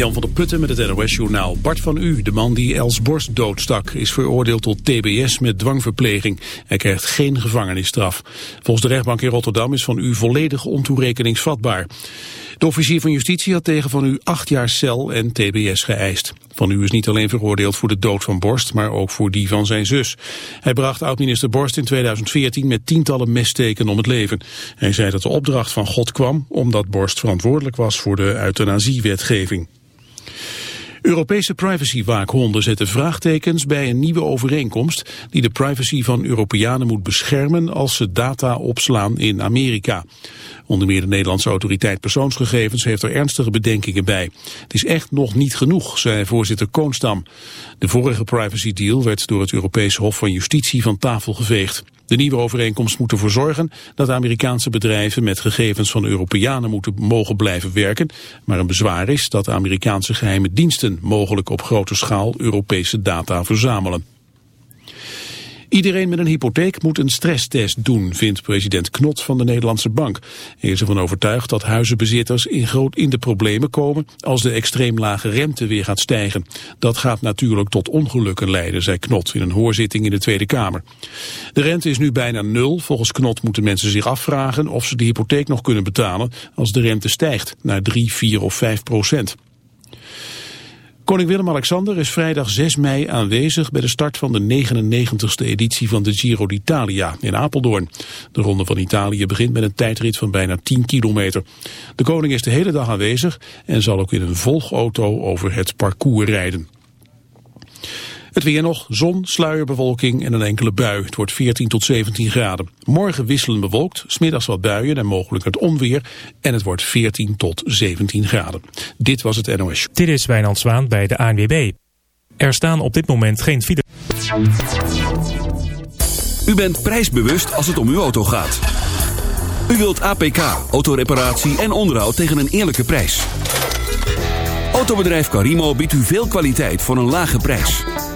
Jan van der Putten met het NOS-journaal. Bart van U, de man die Els Borst doodstak, is veroordeeld tot tbs met dwangverpleging. Hij krijgt geen gevangenisstraf. Volgens de rechtbank in Rotterdam is van U volledig ontoerekeningsvatbaar. De officier van justitie had tegen Van U acht jaar cel en tbs geëist. Van U is niet alleen veroordeeld voor de dood van Borst, maar ook voor die van zijn zus. Hij bracht oud-minister Borst in 2014 met tientallen messteken om het leven. Hij zei dat de opdracht van God kwam omdat Borst verantwoordelijk was voor de euthanasiewetgeving. Europese privacywaakhonderen zetten vraagtekens bij een nieuwe overeenkomst die de privacy van Europeanen moet beschermen als ze data opslaan in Amerika. Onder meer de Nederlandse autoriteit persoonsgegevens heeft er ernstige bedenkingen bij. Het is echt nog niet genoeg, zei voorzitter Koonstam. De vorige privacy deal werd door het Europese Hof van Justitie van tafel geveegd. De nieuwe overeenkomst moet ervoor zorgen dat Amerikaanse bedrijven met gegevens van Europeanen moeten mogen blijven werken. Maar een bezwaar is dat Amerikaanse geheime diensten mogelijk op grote schaal Europese data verzamelen. Iedereen met een hypotheek moet een stresstest doen, vindt president Knot van de Nederlandse Bank. Hij is ervan overtuigd dat huizenbezitters in groot in de problemen komen als de extreem lage rente weer gaat stijgen. Dat gaat natuurlijk tot ongelukken leiden, zei Knot in een hoorzitting in de Tweede Kamer. De rente is nu bijna nul. Volgens Knot moeten mensen zich afvragen of ze de hypotheek nog kunnen betalen als de rente stijgt naar 3, 4 of 5 procent. Koning Willem-Alexander is vrijdag 6 mei aanwezig bij de start van de 99ste editie van de Giro d'Italia in Apeldoorn. De Ronde van Italië begint met een tijdrit van bijna 10 kilometer. De koning is de hele dag aanwezig en zal ook in een volgauto over het parcours rijden. Het weer nog, zon, sluierbewolking en een enkele bui. Het wordt 14 tot 17 graden. Morgen wisselen bewolkt, smiddags wat buien en mogelijk het onweer. En het wordt 14 tot 17 graden. Dit was het NOS. Dit is Wijnand Zwaan bij de ANWB. Er staan op dit moment geen file. U bent prijsbewust als het om uw auto gaat. U wilt APK, autoreparatie en onderhoud tegen een eerlijke prijs. Autobedrijf Carimo biedt u veel kwaliteit voor een lage prijs.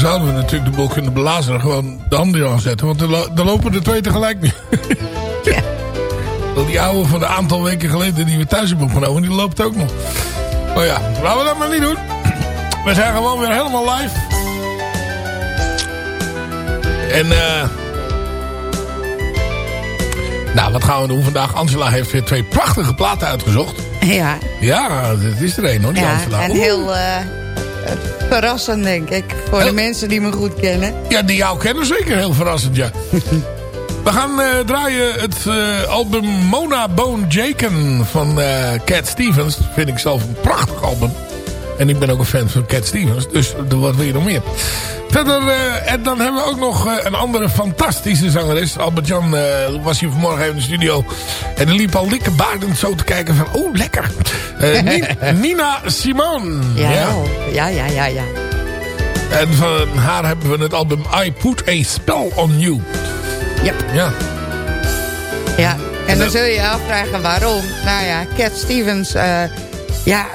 Zouden we natuurlijk de boel kunnen belazeren. Gewoon de handen aanzetten. Want er, lo er lopen er twee tegelijk nu. Ja. Die oude van een aantal weken geleden die we thuis hebben opgenomen. Die loopt ook nog. Maar ja, laten we dat maar niet doen. We zijn gewoon weer helemaal live. En eh... nou, wat gaan we doen vandaag? Angela heeft weer twee prachtige platen uitgezocht. Ja, Ja, dat is er een hoor, die ja Angela. en heel eh, verrassend denk ik. Voor de mensen die me goed kennen. Ja, die jou kennen zeker heel verrassend, ja. We gaan eh, draaien het eh, album Mona Bone Jaken van eh, Cat Stevens. Dat vind ik zelf een prachtig album. En ik ben ook een fan van Cat Stevens. Dus er wat wil je nog meer? Verder, eh, en dan hebben we ook nog eh, een andere fantastische zangeres. Albert-Jan eh, was hier vanmorgen even in de studio. En die liep al dikke baardend zo te kijken van... Oh, lekker. Ni- Nina Simone. Ja, ja, ja, ja. ja. En van haar hebben we het album I Put a Spell on You. Yep. Ja. Ja, en dan zul je je afvragen waarom. Nou ja, Cat Stevens, ja,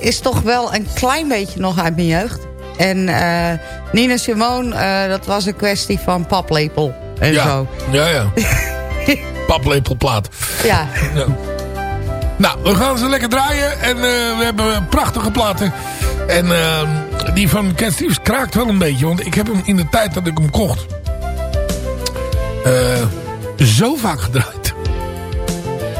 is toch wel een klein beetje nog uit mijn jeugd. En eh, Nina Simone, eh, dat was een kwestie van paplepel en ja. zo. Ja, ja. Paplepelplaat. Ja. Ja. Nou, we gaan ze lekker draaien. En eh, we hebben prachtige platen. En eh, die van Cat Stevens kraakt wel een beetje. Want ik heb hem in de tijd dat ik hem kocht... eh, zo vaak gedraaid.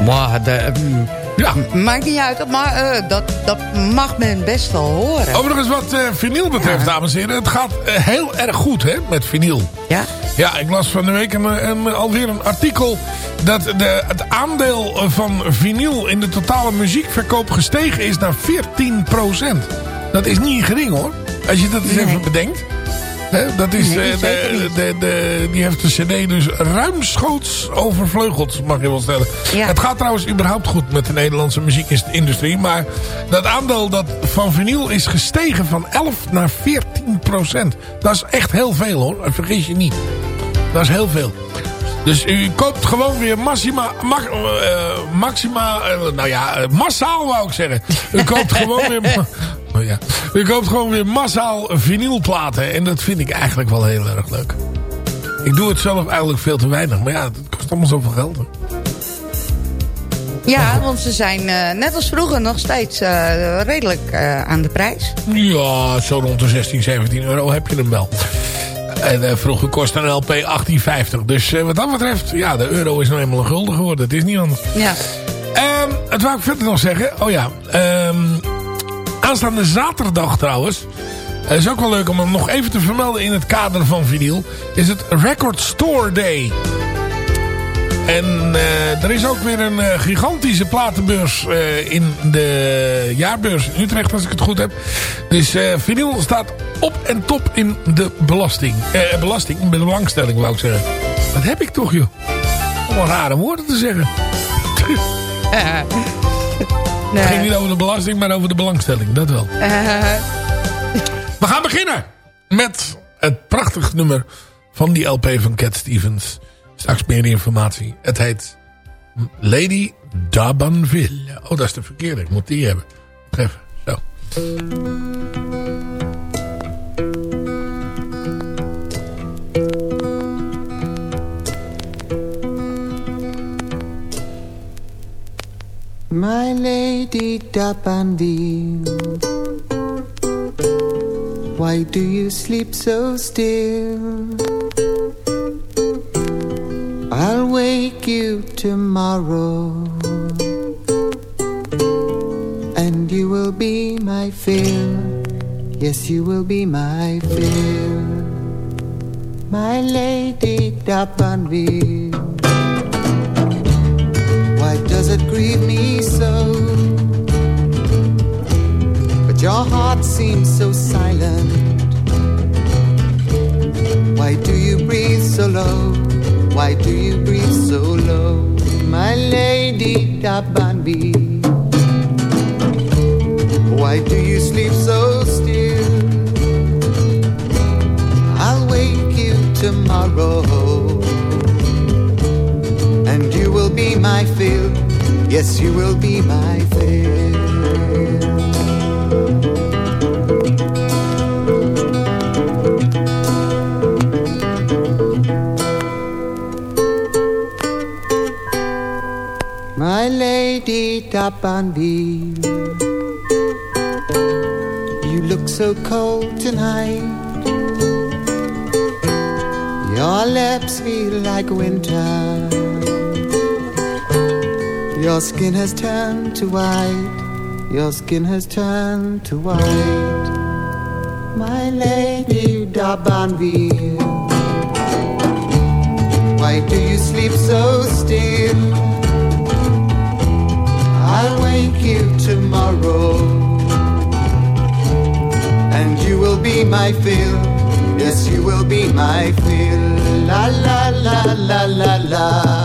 Maar de, mm, Ja. maakt niet uit, maar eh, dat, dat mag men best wel horen. Overigens wat eh vinyl betreft, Ja. dames en heren. Het gaat eh, heel erg goed hè, met vinyl. Ja? Ja, ik las van de week een, een, alweer een artikel... dat de, het aandeel van vinyl in de totale muziekverkoop gestegen is naar 14% Dat is niet gering hoor. Als je dat eens Nee. even bedenkt. Dat is, Nee, eh, de, de, de, die heeft de cd dus ruimschoots overvleugeld, mag je wel stellen. Ja. Het gaat trouwens überhaupt goed met de Nederlandse muziekindustrie. Maar dat aandeel dat van vinyl is gestegen van 11 naar 14% Dat is echt heel veel hoor, vergis je niet. Dat is heel veel. Dus u koopt gewoon weer ma, eh, maxima, eh, nou ja, massaal wou ik zeggen. U koopt gewoon weer, ma- oh ja, u koopt gewoon weer massaal vinylplaten. En dat vind ik eigenlijk wel heel erg leuk. Ik doe het zelf eigenlijk veel te weinig. Maar ja, het kost allemaal zoveel geld. hè. Ja, want ze zijn eh, net als vroeger nog steeds eh, redelijk eh, aan de prijs. Ja, zo rond de 16, 17 euro heb je hem wel. En vroeger kostte een LP 18,50. Dus wat dat betreft, ja, de euro is nou eenmaal een gulden geworden. Het is niet anders. Ja. Ehm het wou ik verder nog zeggen. Oh ja. ehm, aanstaande zaterdag trouwens. Het is ook wel leuk om hem nog even te vermelden in het kader van vinyl. Is het Record Store Day. En eh, er is ook weer een eh, gigantische platenbeurs eh, in de jaarbeurs Utrecht, als ik het goed heb. Dus eh vinyl staat op en top in de belasting. Eh, belasting, in de belangstelling wou ik zeggen. Wat heb ik toch, joh? Om rare woorden te zeggen. Het ging niet over de belasting, maar over de belangstelling. Dat wel. Eh, We gaan beginnen met het prachtig nummer van die LP van Cat Stevens. Straks meer informatie. Het heet Lady Dabanville. Oh, dat is de verkeerde. Ik moet die hebben. Even. Zo. My lady Dabanville, why do you sleep so still? I'll wake you tomorrow, and you will be my fill. Yes, you will be my fill, my lady Dabanville. Does it grieve me so? But your heart seems so silent. Why do you breathe so low? Why do you breathe so low? My lady Dabanbi. Why do you sleep so still? I'll wake you tomorrow Yes, you will be my fill. My lady Dabanville, you look so cold tonight. Your lips feel like winter. Your skin has turned to white. Your skin has turned to white. My lady Dabanville. Why do you sleep so still? I'll wake you tomorrow. And you will be my fill. Yes, you will be my fill. La la la la la la.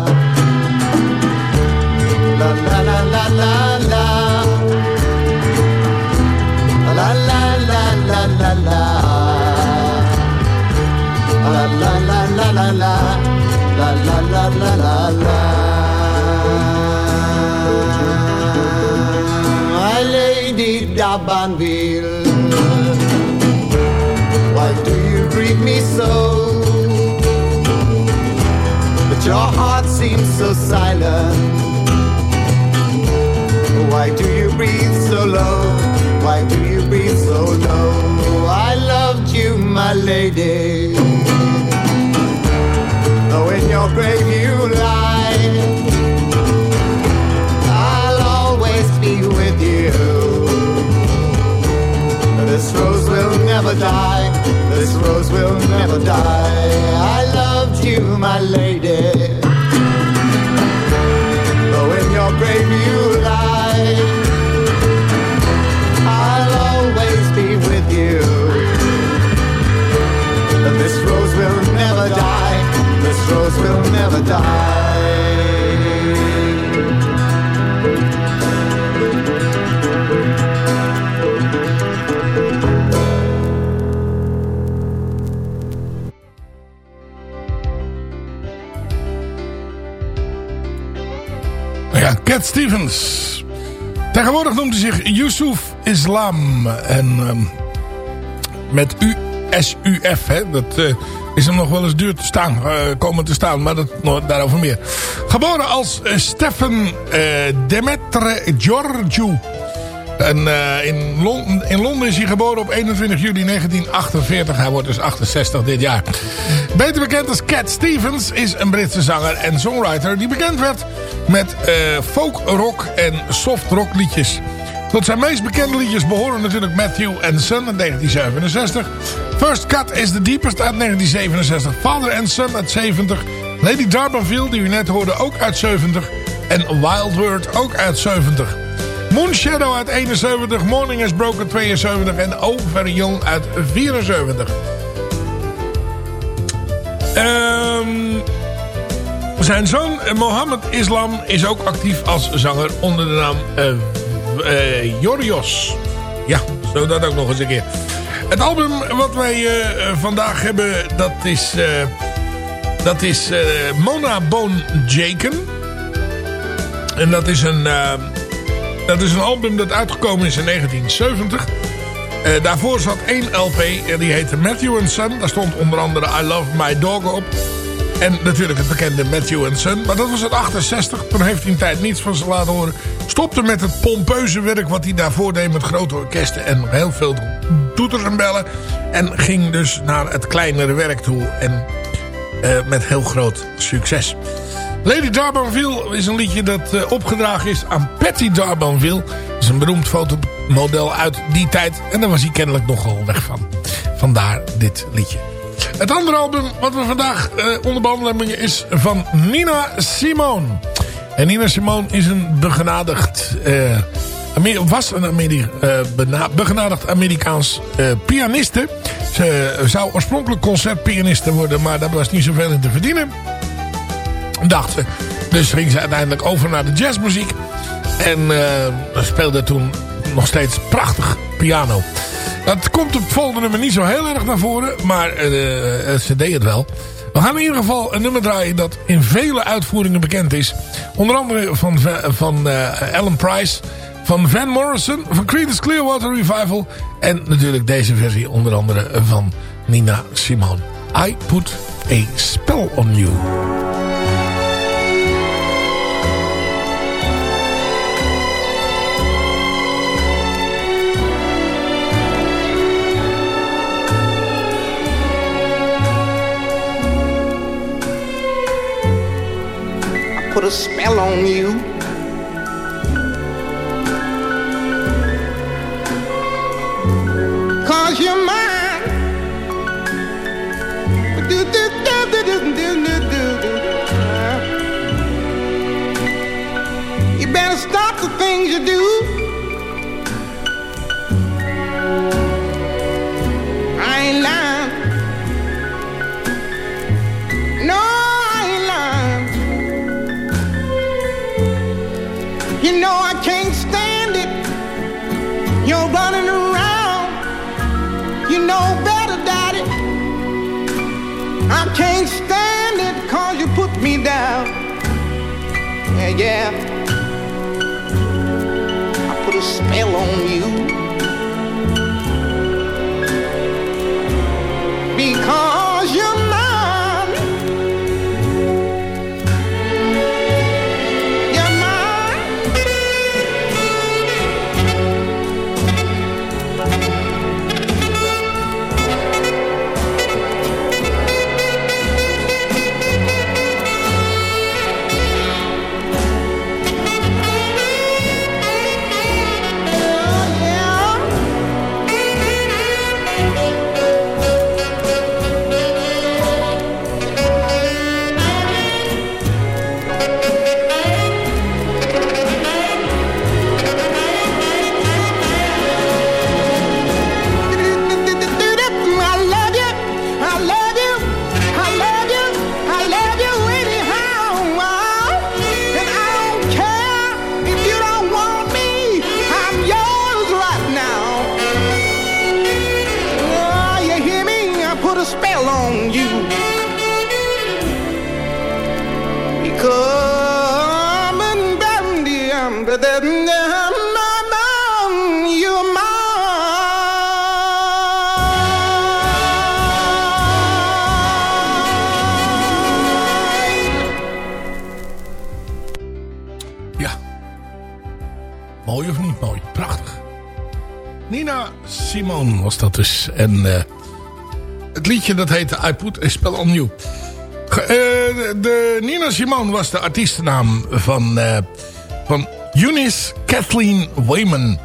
La la la la. La la la. My lady Dabanville. Why do you greet me so? But your heart seems so silent. Why do you breathe so low? Why do you breathe so low? I loved you, my lady. Your grave you lie, I'll always be with you. This rose will never die. This rose will never die. I loved you, my lady. Rose will never die. Ja, Cat Stevens. Tegenwoordig noemt hij zich Yusuf Islam. En ehm, met U-S-U-F, hè. Dat eh, is hem nog wel eens duur te staan, eh, komen te staan. Maar dat, daarover meer. Geboren als eh, Stefan eh, Demetre Georgiou. En in, in Londen is hij geboren op 21 juli 1948. Hij wordt dus 68 dit jaar. Beter bekend als Cat Stevens is een Britse zanger en songwriter... die bekend werd met folk rock en soft rock liedjes. Tot zijn meest bekende liedjes behoren natuurlijk Matthew and Son uit 1967. First Cut is the Deepest uit 1967. Father and Son uit 70. Lady Darbanville, die u net hoorde, ook uit 70. En Wild Word ook uit 70. Moonshadow uit 71, Morning is Broken 72 en Oh Very Young uit 74. Ehm, zijn zoon Mohammed Islam is ook actief als zanger onder de naam eh eh, Jorios. Ja, zo dat ook nog eens een keer. Het album wat wij eh, vandaag hebben, dat is, eh, dat is Mona Bone Jaken. En dat is een... dat is een album dat uitgekomen is in 1970. Eh, daarvoor zat één LP en die heette Matthew Son. Daar stond onder andere I Love My Dog op. En natuurlijk het bekende Matthew Son. Maar dat was het 68. Toen heeft hij een tijd niets van ze laten horen. Stopte met het pompeuze werk wat hij daarvoor deed met grote orkesten. En heel veel toeters en bellen. En ging dus naar het kleinere werk toe. En eh, met heel groot succes. Lady Darbanville is een liedje dat eh, opgedragen is aan Patty Darbanville. Is een beroemd fotomodel uit die tijd. En daar was hij kennelijk nogal weg van. Vandaar dit liedje. Het andere album wat we vandaag eh, onder behandeling hebben is van Nina Simone. En Nina Simone is een begenadigd... eh, was een Ameri eh, begenadigd Amerikaans pianiste. Ze zou oorspronkelijk concertpianiste worden, maar daar was niet zoveel in te verdienen dacht ze. Dus ging ze uiteindelijk over naar de jazzmuziek. En speelde toen nog steeds prachtig piano. Dat komt op het volgende nummer niet zo heel erg naar voren. Maar eh, ze deed het wel. We gaan in ieder geval een nummer draaien dat in vele uitvoeringen bekend is. Onder andere van, van eh, Alan Price, van Van Morrison, van Creedence Clearwater Revival. En natuurlijk deze versie onder andere van Nina Simone. I Put a Spell on You. put a spell on you. Cause you're mine. You better stop the things you do. Yeah. I put a spell on you. En eh, het liedje dat heette I Put a Spell on You. Eh, de, Nina Simone was de artiestennaam van, eh, van Eunice Kathleen Wayman.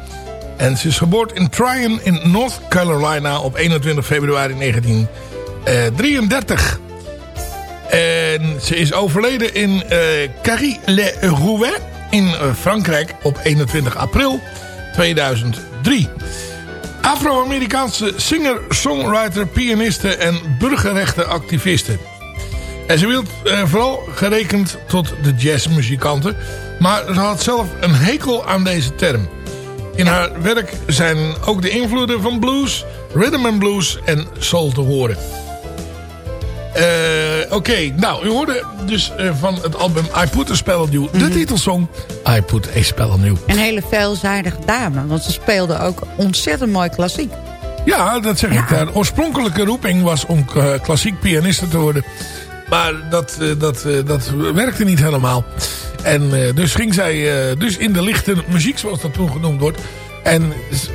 En ze is geboren in Tryon in North Carolina op 21 februari 1933. En ze is overleden in eh Carry-le-Rouet in Frankrijk op 21 april 2003. Afro-Amerikaanse singer, songwriter, pianiste en burgerrechtenactiviste. En ze werd eh, vooral gerekend tot de jazzmuzikanten. Maar ze had zelf een hekel aan deze term. In haar werk zijn ook de invloeden van blues, rhythm and blues en soul te horen. Eh, Oké, nou, u hoorde dus eh, van het album I Put a Spell on You. De titelsong I Put a Spell on You. Een hele veelzijdige dame, want ze speelde ook ontzettend mooi klassiek. Ja, dat zeg ik. Haar oorspronkelijke roeping was om eh, klassiek pianiste te worden. Maar dat, dat, dat werkte niet helemaal. En dus ging zij dus in de lichte muziek, zoals dat toen genoemd wordt. En z-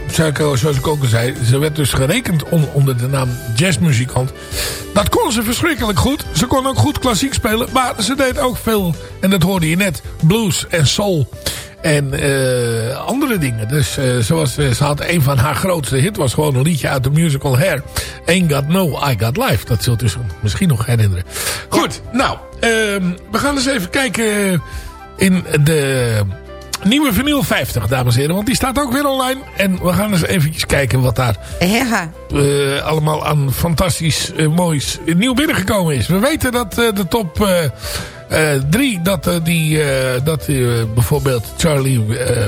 zoals ik ook al zei, ze werd dus gerekend on- onder de naam jazzmuzikant. Dat kon ze verschrikkelijk goed. Ze kon ook goed klassiek spelen. Maar ze deed ook veel, en dat hoorde je net, blues en soul. En eh, andere dingen. Dus eh, zoals eh, ze had een van haar grootste hit was gewoon een liedje uit de musical Hair. Ain't Got No, I Got Life. Dat zult u zich misschien nog herinneren. Goed, nou, ehm, we gaan eens even kijken in de nieuwe vinyl 50, dames en heren. Want die staat ook weer online. En we gaan eens eventjes kijken wat daar Ja, eh, allemaal aan fantastisch eh, moois nieuw binnengekomen is. We weten dat eh, de top 3, dat, eh, die, eh, dat eh, bijvoorbeeld Charlie eh,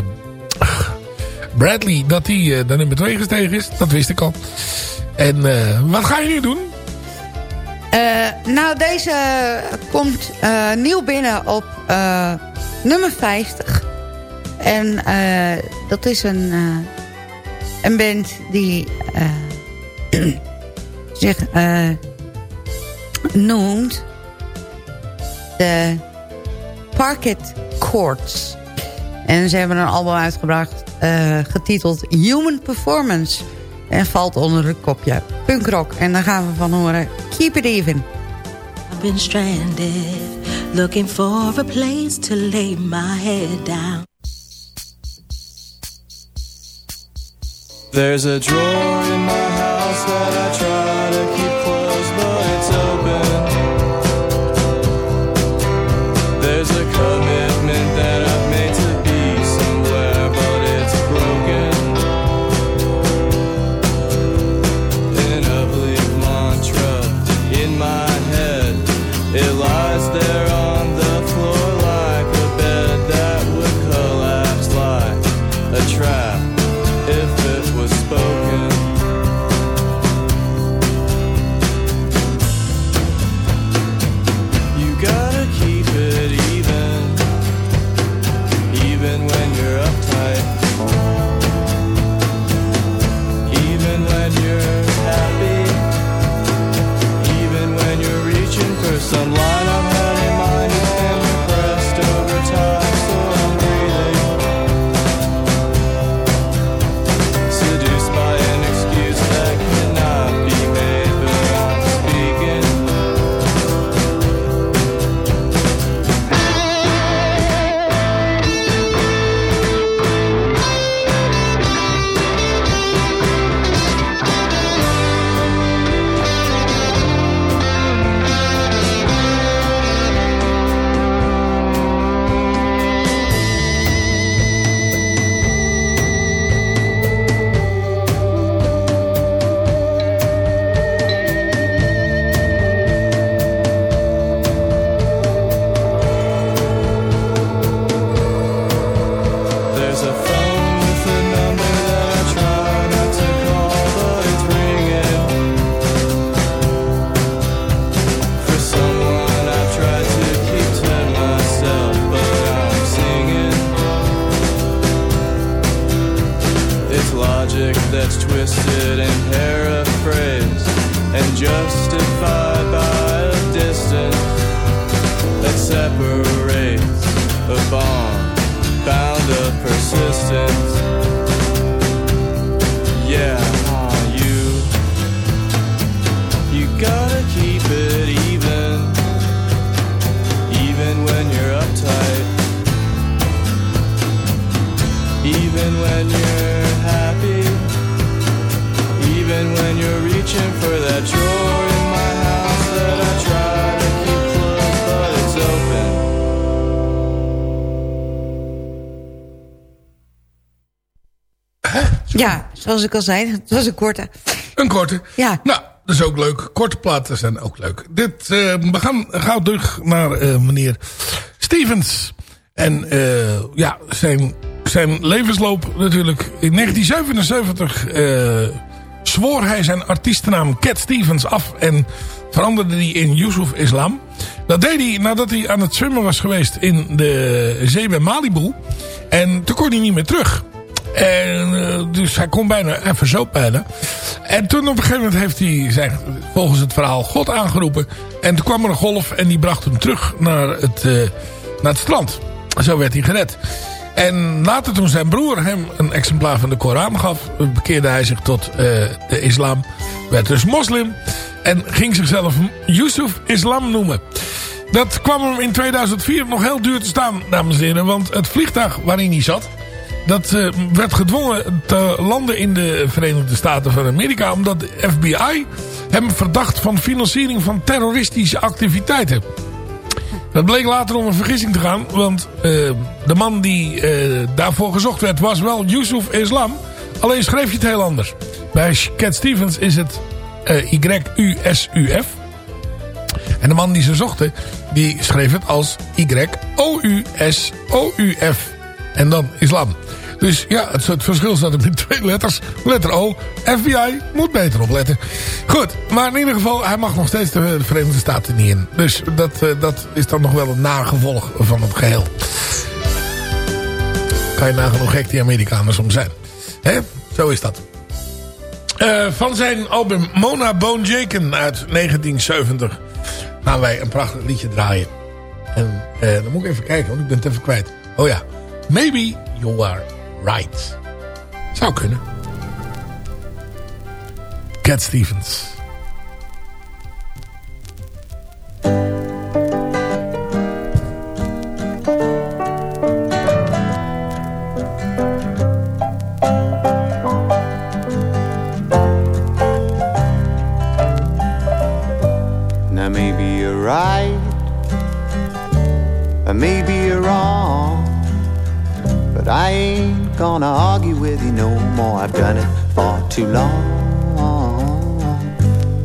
Bradley, dat die eh, de nummer 2 gestegen is. Dat wist ik al. En eh, wat ga je nu doen? Eh, nou deze komt eh, nieuw binnen op eh, nummer 50. En eh, dat is een, eh, een band die eh, zich noemt de Parket Courts. En ze hebben een album uitgebracht getiteld Human Performance. En valt onder het kopje punkrock. En daar gaan we van horen Keep It Even. I've been stranded, looking for a place to lay my head down. There's a drawer in my house that I try to keep closed, zoals ik al zei, het was een korte. Een korte. Ja. Nou, dat is ook leuk. Korte platen zijn ook leuk. Dit, eh, we gaan gauw terug naar eh, meneer Stevens. En eh, ja, zijn, zijn levensloop natuurlijk. In 1977 eh, zwoor hij zijn artiestennaam Cat Stevens af. En veranderde die in Yusuf Islam. Dat deed hij nadat hij aan het zwemmen was geweest in de zee bij Malibu. En toen kon hij niet meer terug. En, eh, dus hij kon bijna, verzoop bijna. En toen op een gegeven moment heeft hij, volgens het verhaal, God aangeroepen. En toen kwam er een golf en die bracht hem terug naar het, eh, naar het strand. Zo werd hij gered. En later toen zijn broer hem een exemplaar van de Koran gaf... bekeerde hij zich tot eh, de islam. Werd dus moslim. En ging zichzelf Yusuf Islam noemen. Dat kwam hem in 2004 nog heel duur te staan, dames en heren. Want het vliegtuig waarin hij zat... Dat eh, werd gedwongen te landen in de Verenigde Staten van Amerika... omdat de FBI hem verdacht van financiering van terroristische activiteiten. Dat bleek later om een vergissing te gaan... want eh, de man die eh, daarvoor gezocht werd was wel Yusuf Islam... alleen schreef je het heel anders. Bij Cat Stevens is het Y-U-S-U-F... En de man die ze zochten, die schreef het als Y-O-U-S-O-U-F. En dan islam. Dus ja, het, het verschil staat in twee letters. Letter O, FBI, moet beter opletten. Goed, maar in ieder geval, hij mag nog steeds de, de Verenigde Staten niet in. Dus dat, eh, dat is dan nog wel een nagevolg van het geheel. Kan je nagaan hoe gek die Amerikanen soms zijn. Hè? Zo is dat. Eh, van zijn album Mona Bone Jaken uit 1970 gaan wij een prachtig liedje draaien. En eh, dan moet ik even kijken, want ik ben het even kwijt. Oh ja, Maybe You Are Right. Zou kunnen. Cat Stevens. Gonna argue with you no more. I've done it far too long.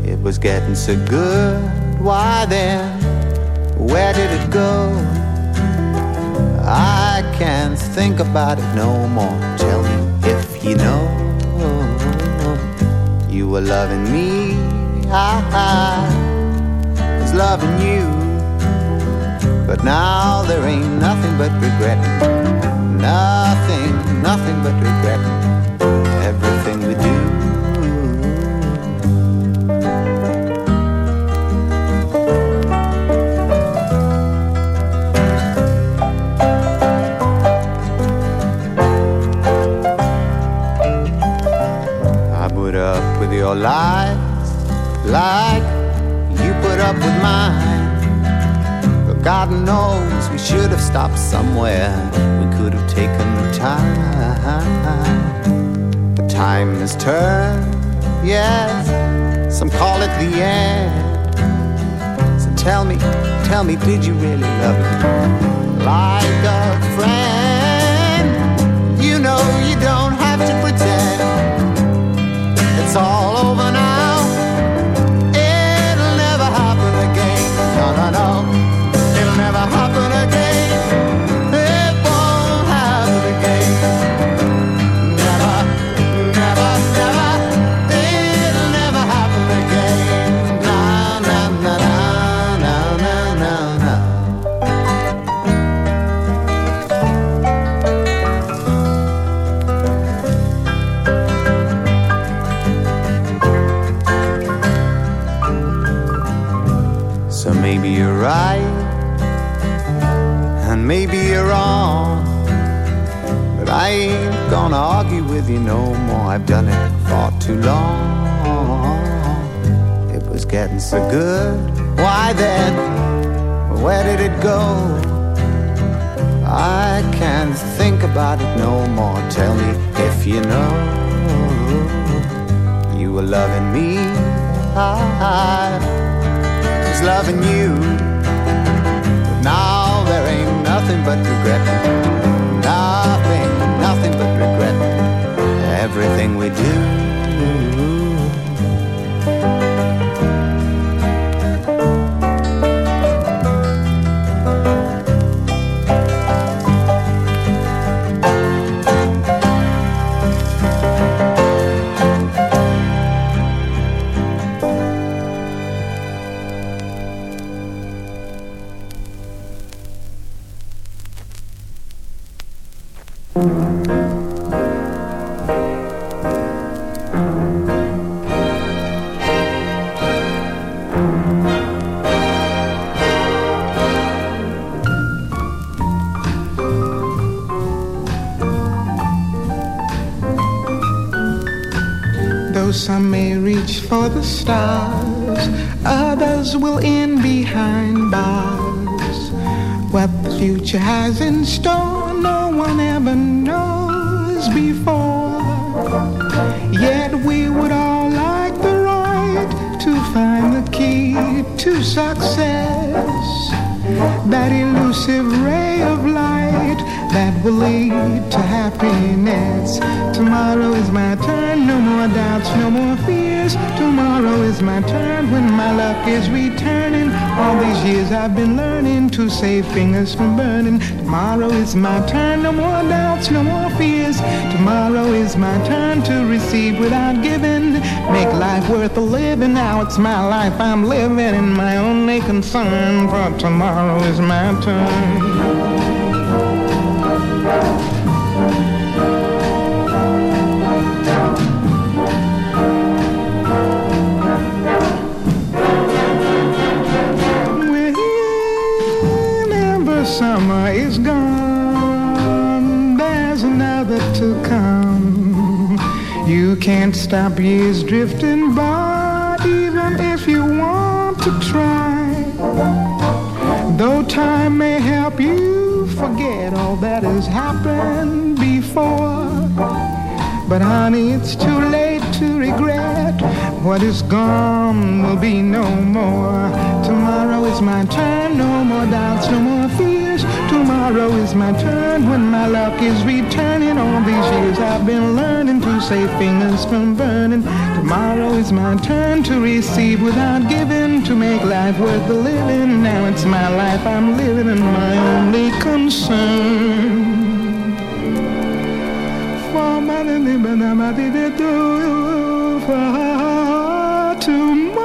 It was getting so good. Why then? Where did it go? I can't think about it no more. Tell me if you know. You were loving me. I was loving you. But now there ain't nothing but regret. Nothing, nothing but regret. Everything we do. I put up with your lies like you put up with mine. God knows we should have stopped somewhere. We could have taken the time. The time has turned, yes. Some call it the end. So tell me, tell me, did you really love me? Like a friend. You know you don't have to pretend. It's all So maybe you're right, and maybe you're wrong. But I ain't gonna argue with you no more. I've done it for too long. It was getting so good. Why then? Where did it go? I can't think about it no more. Tell me if you know. You were loving me. I was loving you. But now there ain't nothing but regret. Nothing, nothing but regret. Everything we do. Future has in store, no one ever knows before. Yet we would all like the right to find the key to success. That elusive ray of light that will lead to happiness. Tomorrow is my turn, no more doubts, no more fears. Tomorrow is my turn when my luck is returning. All these years I've been learning to save fingers from burning. Tomorrow is my turn, no more doubts, no more fears. Tomorrow is my turn to receive without giving. Make life worth a living. Now it's my life I'm living, and my only concern for tomorrow is my turn. Can't stop years drifting by, even if you want to try. Though time may help you forget all that has happened before. But honey, it's too late to regret. What is gone will be no more. Tomorrow is my turn, no more doubts, no more fears. Tomorrow is my turn when my luck is returning. All these years I've been learning to save fingers from burning. Tomorrow is my turn to receive without giving, to make life worth the living. Now it's my life I'm living and my only concern. For for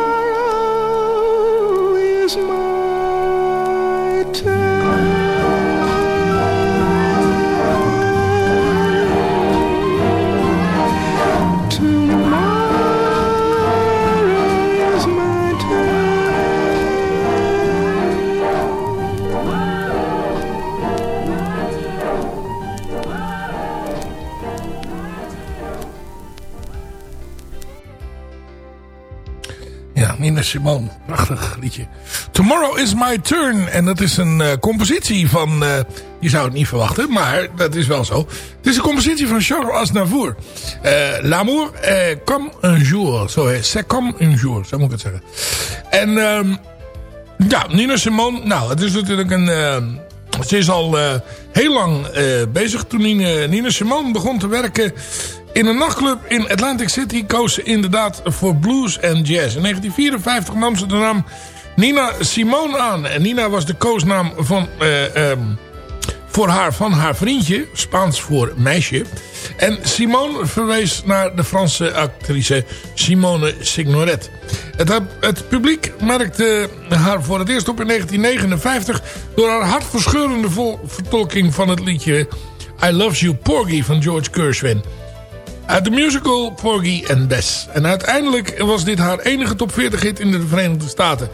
Nina. Prachtig liedje. Tomorrow is my turn. En dat is een eh, compositie van... eh, je zou het niet verwachten, maar dat is wel zo. Het is een compositie van Charles Aznavour. Eh, L'amour comme un jour. Zo heet C'est comme un jour, zo moet ik het zeggen. En ehm, ja, Nina Simone... Nou, het is natuurlijk een... ze is al heel lang bezig. Toen Nina, Nina Simone begon te werken in een nachtclub in Atlantic City... koos ze inderdaad voor blues en jazz. In 1954 nam ze de naam Nina Simone aan. En Nina was de koosnaam van... eh, ehm, voor haar van haar vriendje, Spaans voor meisje. En Simone verwees naar de Franse actrice Simone Signoret. Het, het publiek merkte haar voor het eerst op in 1959... door haar hartverscheurende vertolking van het liedje... I Love You Porgy van George Gershwin. Uit de musical Porgy and Bess. En uiteindelijk was dit haar enige top 40 hit in de Verenigde Staten.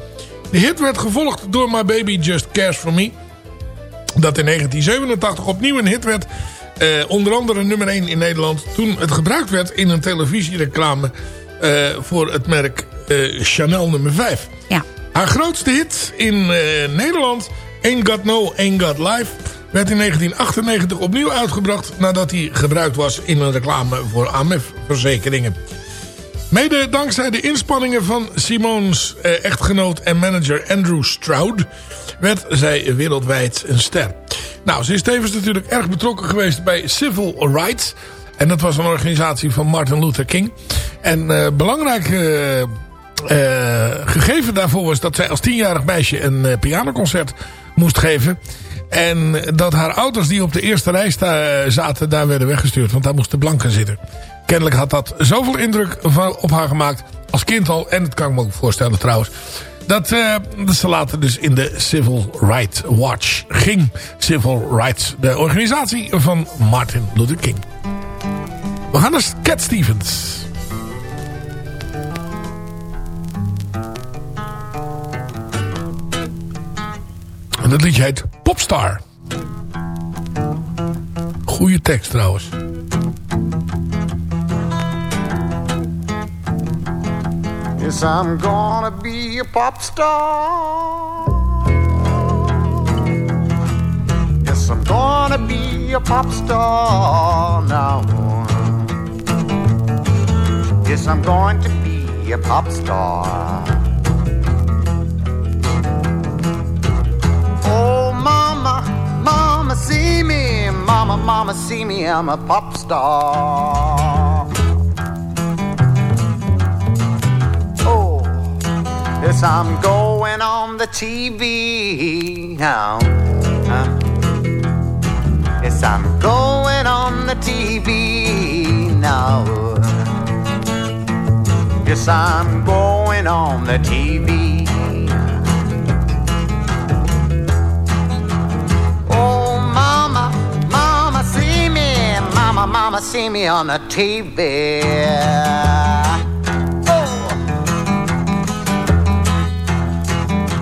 De hit werd gevolgd door My Baby Just Cares For Me. Dat in 1987 opnieuw een hit werd. Eh, onder andere nummer 1 in Nederland. Toen het gebruikt werd in een televisiereclame eh, voor het merk eh, Chanel nummer 5. Ja. Haar grootste hit in eh, Nederland, Ain't Got No, Ain't Got Life... werd in 1998 opnieuw uitgebracht... nadat hij gebruikt was in een reclame voor AMF-verzekeringen. Mede dankzij de inspanningen van Simone's eh, echtgenoot en manager Andrew Stroud... werd zij wereldwijd een ster. Nou, ze is tevens natuurlijk erg betrokken geweest bij Civil Rights... En dat was een organisatie van Martin Luther King. En eh, belangrijk eh, eh, gegeven daarvoor was dat zij als tienjarig meisje een pianoconcert moest geven. En dat haar ouders die op de eerste rij sta- zaten daar werden weggestuurd. Want daar moesten blanken zitten. Kennelijk had dat zoveel indruk op haar gemaakt als kind al. En dat kan ik me ook voorstellen trouwens. Dat, eh, dat ze later dus in de Civil Rights Watch ging. Civil Rights, de organisatie van Martin Luther King. We gaan naar Cat Stevens. En dat liedje heet Popstar. Goeie tekst trouwens. Yes, I'm gonna be a pop star. Yes, I'm gonna be a pop star now. Yes, I'm going to be a pop star. Mama, mama, see me. I'm a pop star. Oh, yes, I'm going on the TV now. Uh, yes, I'm going on the TV now. Yes, I'm going on the TV. Mama, see me on the TV. Oh.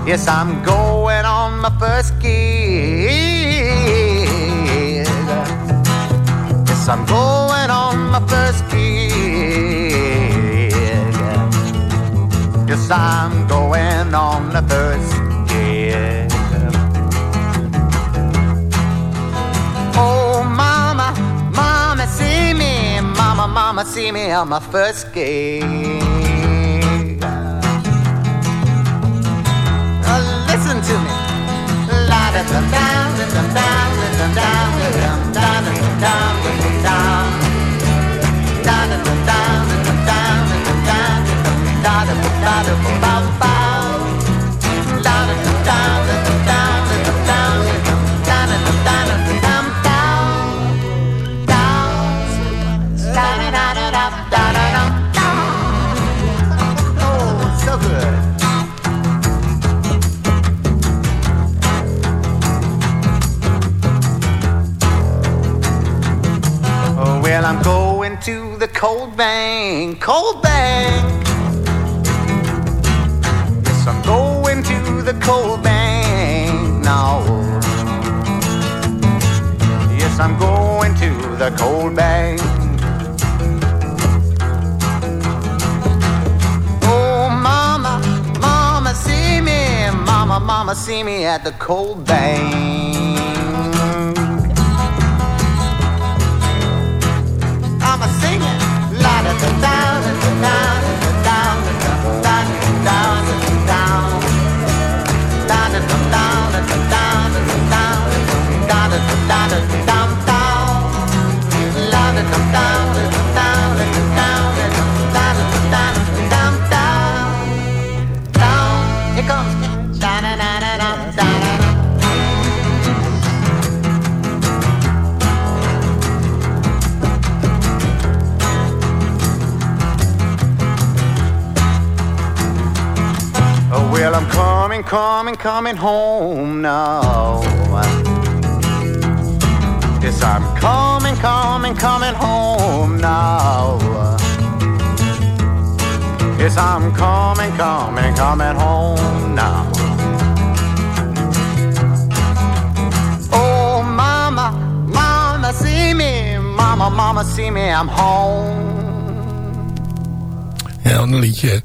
Yes, I'm going on my first gig. Yes, I'm going on my first gig. Yes, I'm going on the first Mama, see me on my first gig. Uh, listen to me. La da da da da da da da da da da da da da da da da cold bank, cold bank. Yes, I'm going to the cold bank now. Yes, I'm going to the cold bank. Oh, mama, mama, see me. Mama, mama, see me at the cold bank. Oh, coming, coming, coming home now. Yes, I'm coming, coming, coming home now. Yes, I'm coming, coming, coming home now. Oh, mama, mama, see me. Mama, mama, see me. I'm home. Ja, een liedje.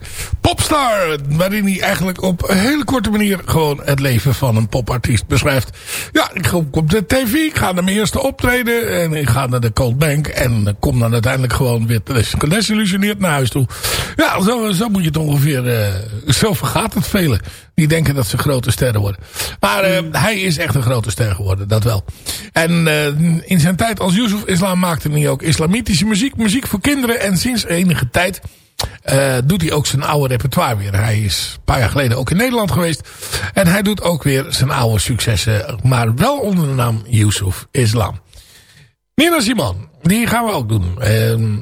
Waarin hij eigenlijk op een hele korte manier gewoon het leven van een popartiest beschrijft. Ja, ik kom op de tv, ik ga naar mijn eerste optreden en ik ga naar de Cold Bank en kom dan uiteindelijk gewoon weer gedesillusioneerd naar huis toe. Ja, zo, zo moet je het ongeveer, uh, zo vergaat het velen. Die denken dat ze grote sterren worden. Maar uh, hij is echt een grote ster geworden, dat wel. En uh, in zijn tijd als Yusuf Islam maakte hij ook islamitische muziek, muziek voor kinderen en sinds enige tijd uh, doet hij ook zijn oude repertoire weer. Hij is een paar jaar geleden ook in Nederland geweest. En hij doet ook weer zijn oude successen. Maar wel onder de naam Yusuf Islam. Nina Simon. Die gaan we ook doen. Uh,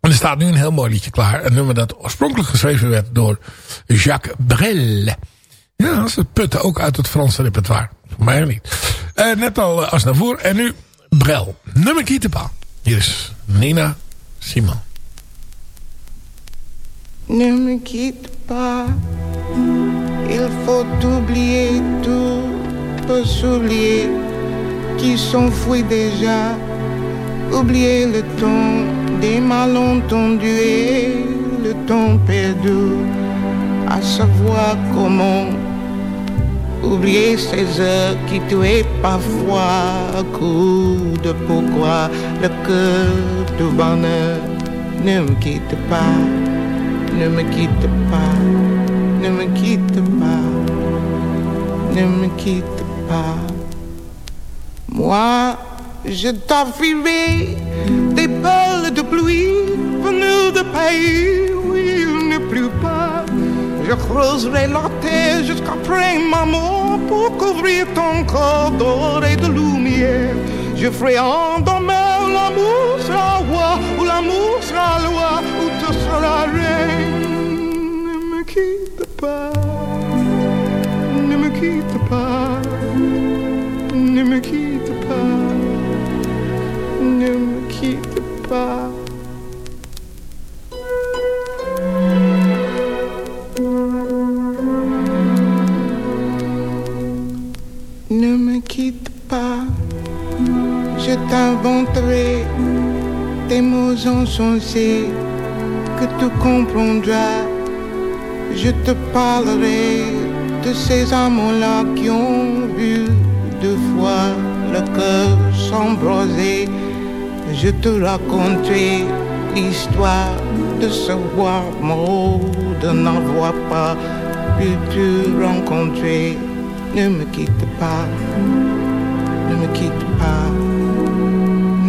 er staat nu een heel mooi liedje klaar. Een nummer dat oorspronkelijk geschreven werd door Jacques Brel. Ja, ze putten ook uit het Franse repertoire. Voor mij niet. Uh, net al uh, Asnavour. En nu Brel. Nummer Kietepa. Hier is Nina Simon. Ne me quitte pas, il faut oublier tout, peu s'oublier qui s'enfuit déjà. Oublier le temps des malentendus et le temps perdu, à savoir comment oublier ces heures qui tuaient parfois coup de pourquoi le cœur du bonheur ne me quitte pas ne me quitte pas, ne me quitte pas, ne me quitte pas. Moi, je t'offrirai des perles de pluie venues de pays où il ne pleut pas. Je creuserai la terre jusqu'après ma mort pour couvrir ton corps d'or et de lumière. Je ferai en demeure l'amour sera roi, ou l'amour sera loi, pas, ne me quitte pas, ne me quitte pas, ne me quitte pas. Ne me quitte pas. Je t'inventerai. Des mots insensés que tu comprendras. Je te parlerai de ces amants-là qui ont vu deux fois le cœur s'embraser. Je te raconterai l'histoire de ce roi mort de n'avoir pas pu te rencontrer. Ne me quitte pas, ne me quitte pas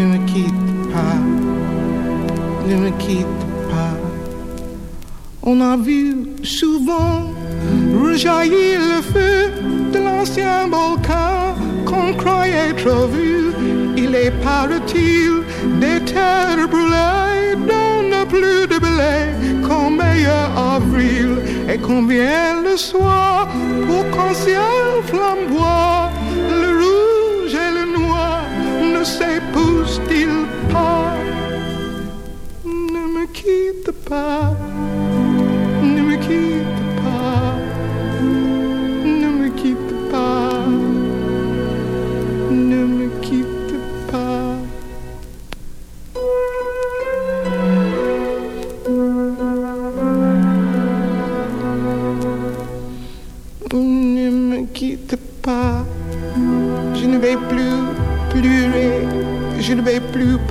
ne me quitte pas, ne me quitte pas. On a vu souvent rejaillir le feu de l'ancien volcan qu'on croyait trop vu. Il est paraît-il des terres brûlées dont n'a plus de blé qu'en meilleur avril? Et vient le soir pour qu'un ciel flamboie le rouge et le noir ne s'épousent-ils pas? Ne me quitte pas,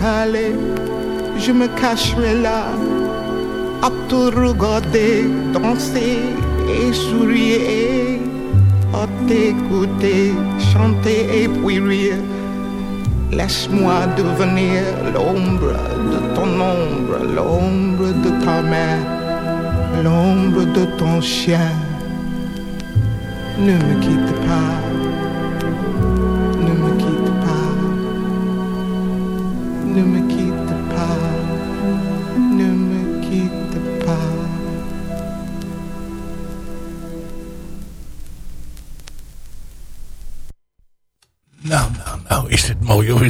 parler, je me cacherai là à te regarder danser et sourire, à t'écouter chanter et puis rire. Laisse-moi devenir l'ombre de ton ombre, l'ombre de ta main, l'ombre de ton chien. Ne me quitte pas.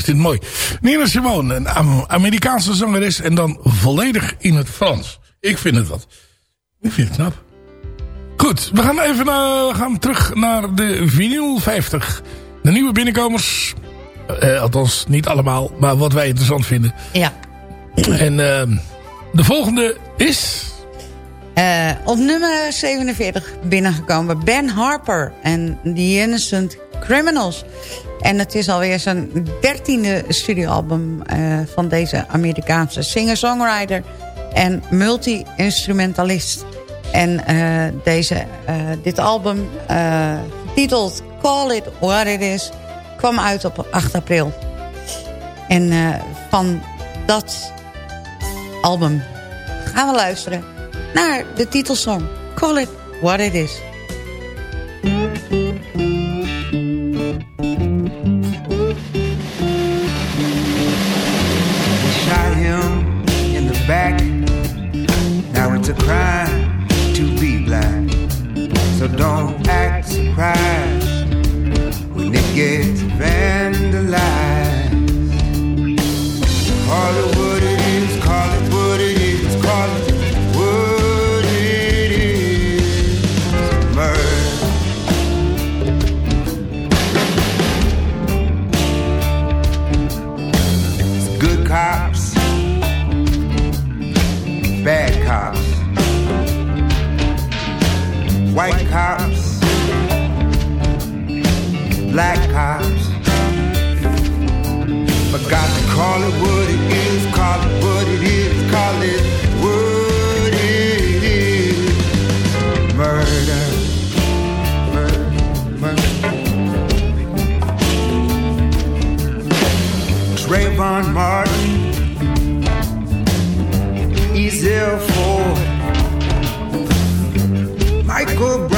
Is dit mooi? Nina Simone, een Am- Amerikaanse zangeres en dan volledig in het Frans. Ik vind het wat. Ik vind het knap. Goed, we gaan even naar, we gaan terug naar de vinyl 50. De nieuwe binnenkomers. Eh, althans, niet allemaal, maar wat wij interessant vinden. Ja. En ehm, de volgende is... Eh, op nummer 47 binnengekomen Ben Harper en The Innocent Criminals. En het is alweer zijn dertiende studioalbum uh, van deze Amerikaanse singer-songwriter en multi-instrumentalist. En uh, deze, dit album, getiteld Call It What It Is, kwam uit op 8 april. En van dat album gaan we luisteren naar de titelsong Call It What It Is. Back. Now it's a crime to be black. So don't act surprised when it gets vandalized. White cops, black cops. But got to call it what it is, call it what it is, call it what it is. Murder, murder, murder. Trayvon Martin, Ezel Ford, को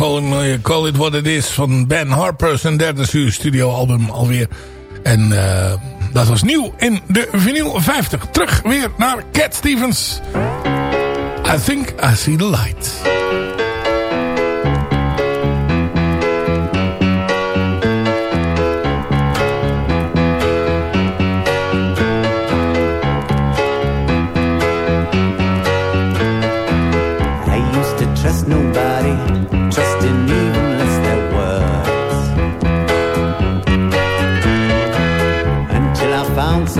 call, call It What It Is van Ben Harper. Zijn derde studioalbum alweer. En uh, dat was nieuw in de vinyl 50. Terug weer naar Cat Stevens. I think I see the light.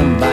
Somebody,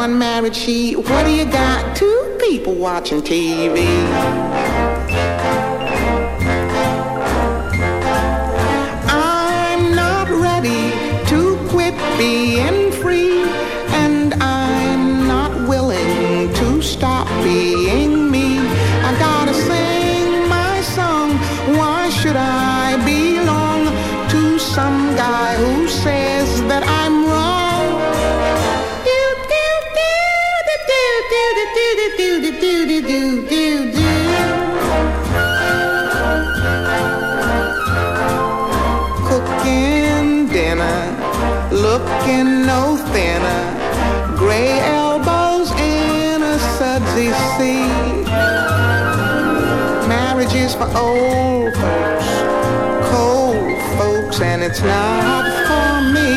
one married she. What do you got? Two people watching TV. Looking no thinner, gray elbows in a sudsy sea. Marriage is for old folks, cold folks, and it's not for me.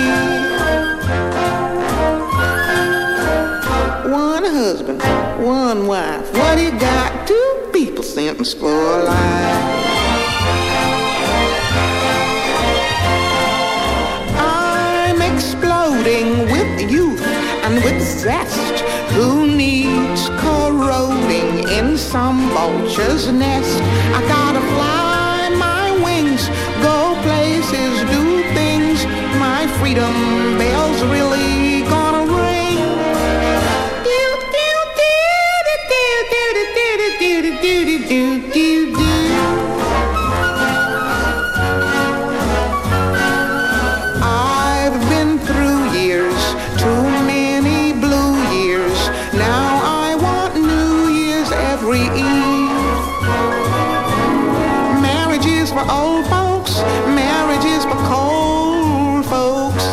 One husband, one wife. What you got? Two people sentenced for life. Some vulture's nest? I gotta fly my wings, go places, do things. My freedom bells really old folks, marriage is for cold folks.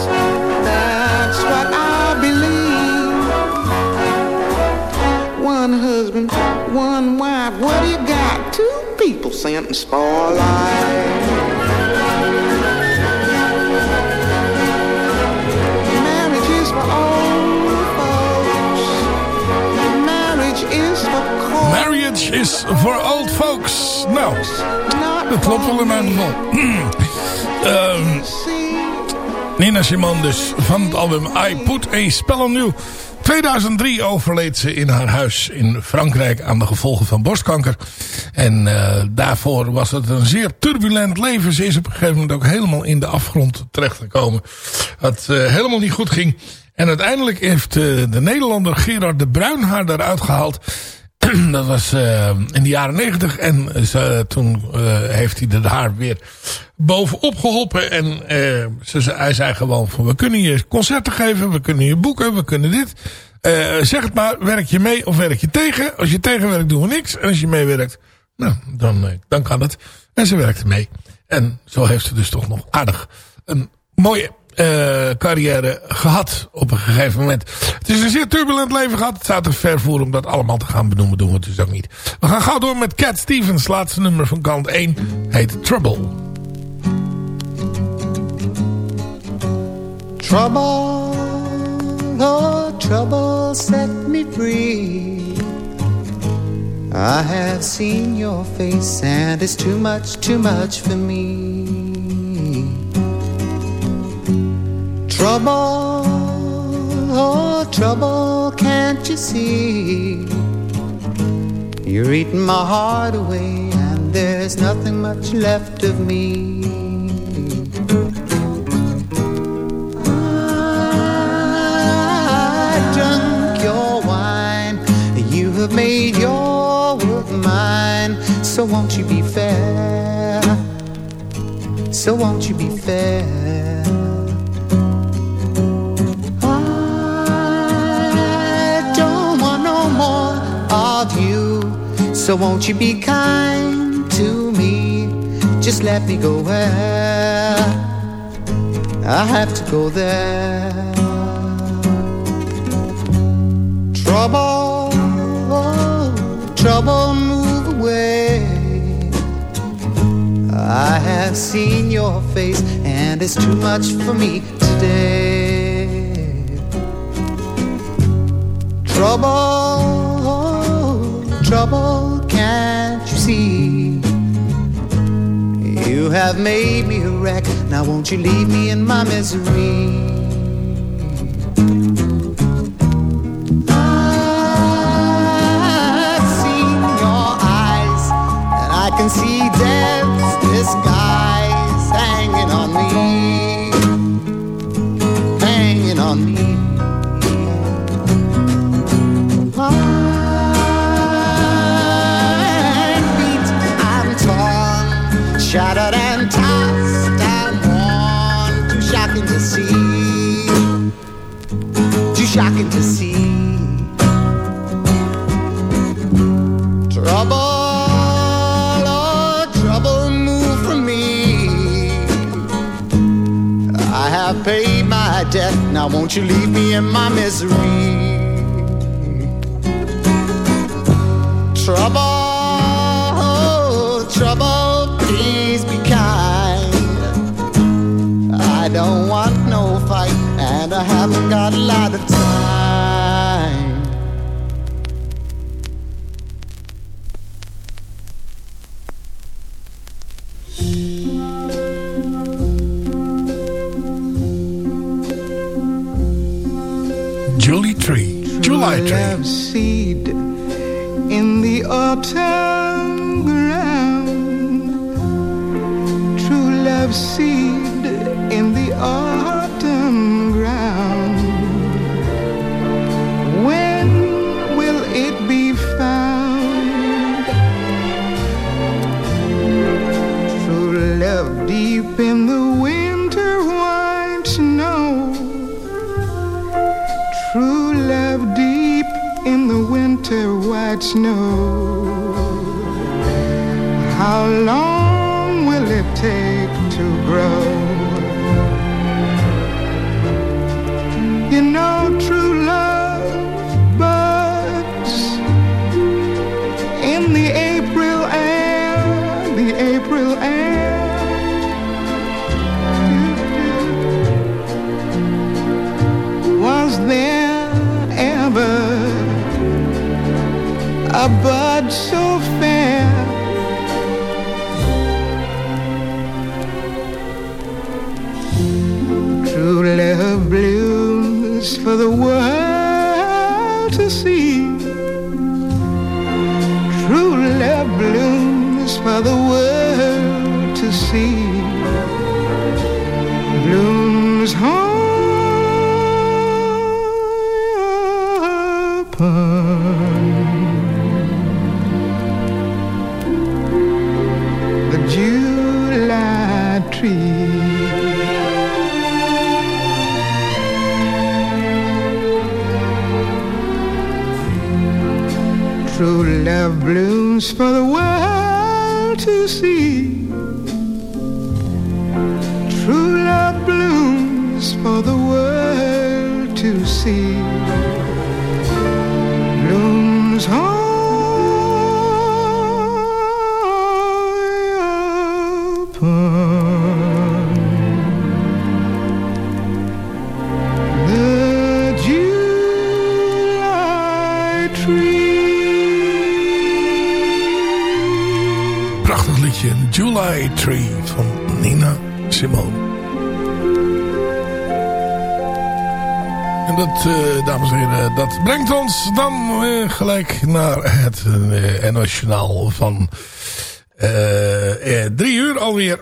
That's what I believe. One husband, one wife. What do you got? Two people sentenced for life. Marriage is for old folks. Marriage is for is for old folks. Nou, dat klopt wel in mijn geval. Nina Simone dus van het album I Put a Spell on You. 2003 overleed ze in haar huis in Frankrijk aan de gevolgen van borstkanker. En eh, daarvoor was het een zeer turbulent leven. Ze is op een gegeven moment ook helemaal in de afgrond terechtgekomen. Wat eh, helemaal niet goed ging. En uiteindelijk heeft eh, de Nederlander Gerard de Bruin haar eruit gehaald. dat was uh, in de jaren negentig. En uh, toen uh, heeft hij er haar weer bovenop geholpen. En ze, hij zei gewoon van we kunnen je concerten geven. We kunnen je boeken. We kunnen dit. zeg het maar. Werk je mee of werk je tegen? Als je tegenwerkt doen we niks. En als je meewerkt. Nou dan, dan kan het. En ze werkte mee. En zo heeft ze dus toch nog aardig een mooie uh, carrière gehad op een gegeven moment. Het is een zeer turbulent leven gehad. Het staat er ver voor om dat allemaal te gaan benoemen. Doen we het dus ook niet. We gaan gauw door met Cat Stevens. Laatste nummer van kant 1. Heet Trouble. Trouble, oh trouble set me free. I have seen your face and it's too much, too much for me. Trouble, oh trouble, can't you see? You're eating my heart away, and there's nothing much left of me. I drunk your wine, you have made your world mine. So won't you be fair? So won't you be fair? You so won't you be kind to me? Just let me go where I have to go there. Trouble, trouble, move away. I have seen your face, and it's too much for me today. Trouble, trouble, can't you see? You have made me a wreck. Now won't you leave me in my misery? I've seen your eyes, and I can see death's disguise hanging on me, hanging on me. I paid my debt, now won't you leave me in my misery? Trouble, trouble, please be kind. I don't want no fight, and I haven't got a lot of Love seed in the autumn ground. True love seed white snow. How long will it take to grow? To see. True love blooms for the world to see. Blooms high blooms for the world to see. True love blooms for the world to see. Dames en heren, dat brengt ons dan gelijk naar het uh, nationaal van eh, drie uur alweer.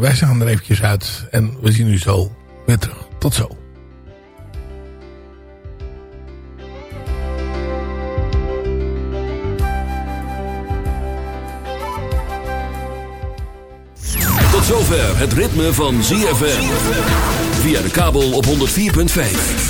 Wij gaan er eventjes uit en we zien u zo weer terug. Tot zo. Tot zover het ritme van ZFM. Via de kabel op 104.5.